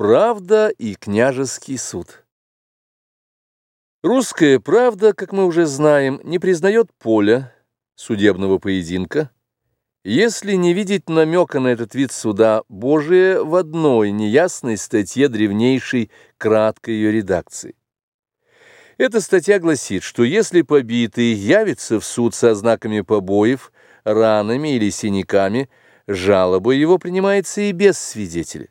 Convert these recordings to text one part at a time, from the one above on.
Правда и княжеский суд. Русская правда, как мы уже знаем, не признает поля судебного поединка, если не видеть намека на этот вид суда Божия в одной неясной статье древнейшей краткой ее редакции. Эта статья гласит, что если побитый явится в суд со знаками побоев, ранами или синяками, жалоба его принимается и без свидетеля.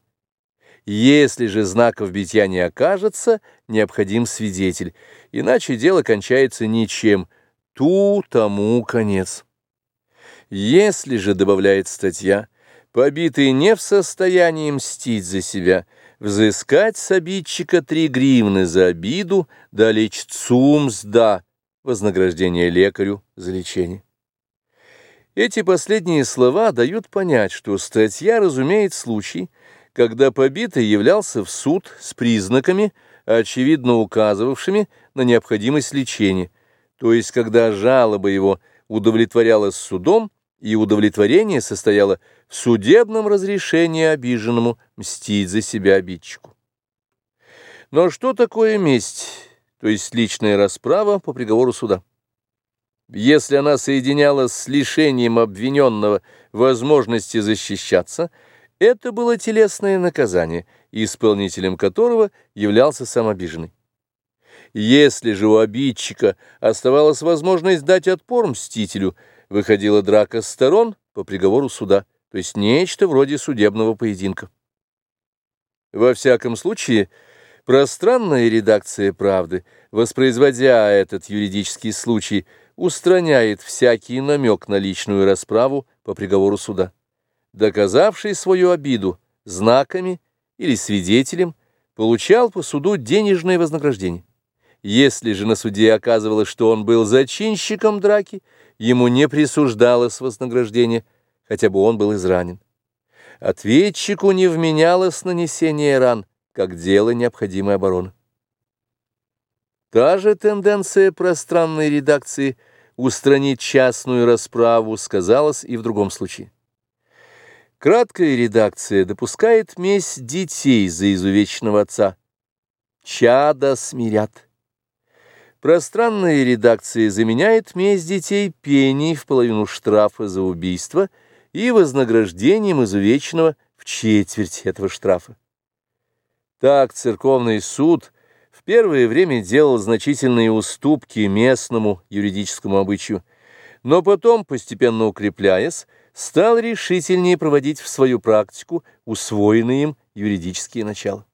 Если же знаков битья не окажется, необходим свидетель, иначе дело кончается ничем, ту тому конец. Если же, добавляет статья, побитый не в состоянии мстить за себя, взыскать с обидчика три гривны за обиду, да лечь цум сда, вознаграждение лекарю за лечение. Эти последние слова дают понять, что статья разумеет случай, когда побитый являлся в суд с признаками, очевидно указывавшими на необходимость лечения, то есть когда жалоба его удовлетворялась судом, и удовлетворение состояло в судебном разрешении обиженному мстить за себя обидчику. Но что такое месть, то есть личная расправа по приговору суда? Если она соединялась с лишением обвиненного возможности защищаться – это было телесное наказание, исполнителем которого являлся сам обиженный. Если же у обидчика оставалась возможность дать отпор мстителю, выходила драка сторон по приговору суда, то есть нечто вроде судебного поединка. Во всяком случае, пространная редакция «Правды», воспроизводя этот юридический случай, устраняет всякий намек на личную расправу по приговору суда доказавший свою обиду знаками или свидетелем, получал по суду денежное вознаграждение. Если же на суде оказывалось, что он был зачинщиком драки, ему не присуждалось вознаграждение, хотя бы он был изранен. Ответчику не вменялось нанесение ран, как дело необходимой обороны. Та же тенденция пространной редакции устранить частную расправу сказалась и в другом случае. Краткая редакция допускает месть детей за изувеченного отца. Чада смирят. Пространная редакция заменяет месть детей пений в половину штрафа за убийство и вознаграждением изувеченного в четверть этого штрафа. Так церковный суд в первое время делал значительные уступки местному юридическому обычаю, но потом, постепенно укрепляясь, стал решительнее проводить в свою практику усвоенные им юридические начала.